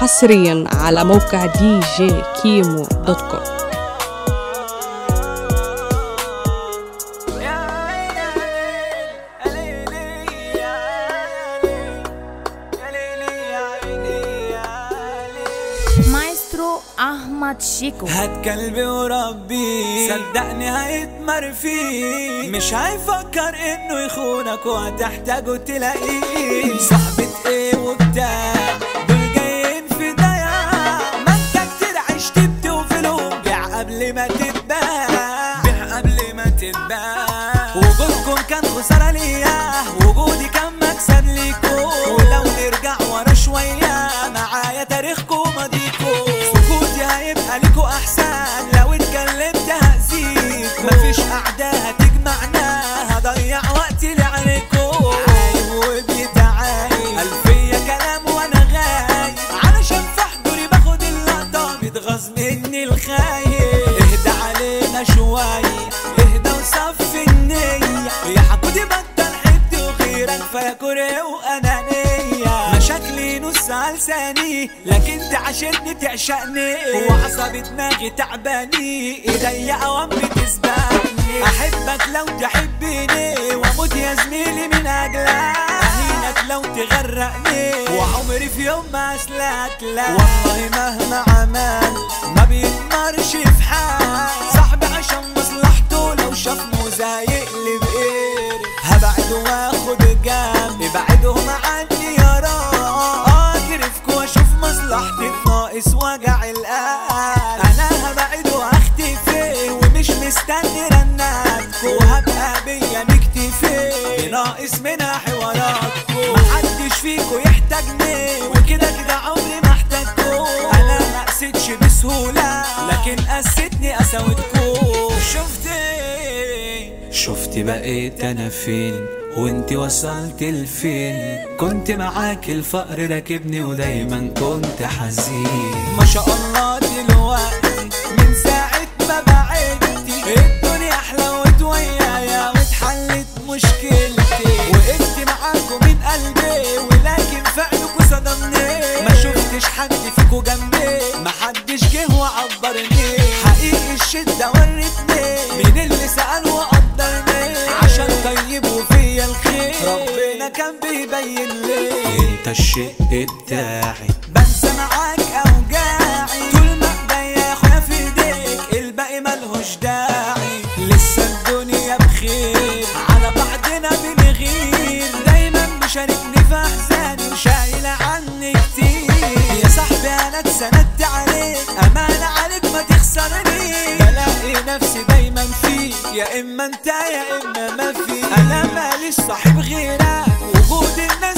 حصريا على موقع دي جي كيمو دوت كوم. مايسترو احمد شيكو هات قلبي وربي. صدقني هيتمر فيه مش هيفكر إنه يخونك وهتحتاجه تلاقيه. صاحبة إيه وبتاع؟ تتباع بيع قبل ما تتباع وجودكم كان خسارة ليا. وجودي كان مكسب ليكو ولو نرجع ورا شوية معايا تاريخكو ماضيكو سكوتي هيبقى ليكو أحسن. لو اتكلمت هأذيك مفيش قعدة هتجمعنا هضيع وقتي لعليكو عايب وبيتعايب ألفية كلام وأنا غايب علشان في حضوري باخد اللقطة. بيتغاظ مني الخايب على لساني لكن تعاشرني تعشقني. وعصبي دماغي تعباني إيديا اوام بتسبقني أحبك لو تحبني وأموت يا زميلي من اجلك أهينك لو تغرقني وعمري في يوم ما أسلك لا والله مهما عمل ما بيتمرش في حال صاحبي عشان مصلحته لو شاف موزة يقلب قير هبعد وآخد جنب ابعدهم عني ناقص وجع القلب. أنا هبعد واختفي ومش مستني رناتكو وهبقى بيا مكتفي ناقص منها حواراتكو محدش فيكو يحتاجني وكده كده عمري ما احتاجكو. أنا ما قسيتش بسهولة لكن قستني قساوتكو. شفتي؟ شفتي بقيت أنا فين؟ وانت وصلت لفين؟ كنت معاك الفقر راكبني ودايما كنت حزين. ما شاء الله دلوقتي من ساعة ما بعدتي الدنيا حلوت ويايا واتحلت مشكلتي. وقفت معاكم من قلبي ولكن فعلكوا صدمني. ما شفتش حد فيكوا جنبي. انت الشق بتاعي بنسى معاك اوجاعي طول ما ايديا يا اخويا في ايديك الباقي ملهوش داعي. لسه الدنيا بخير على بعضنا بنغير. دايما مشاركني في احزاني وشايلة عني كتير. يا صاحبي أنا اتسندت عليك امانة عليك ما تخسرني بلاقي نفسي دايما فيك يا إما أنت يا إما ما فيك. أنا ماليش صاحب غيرك وجود الناس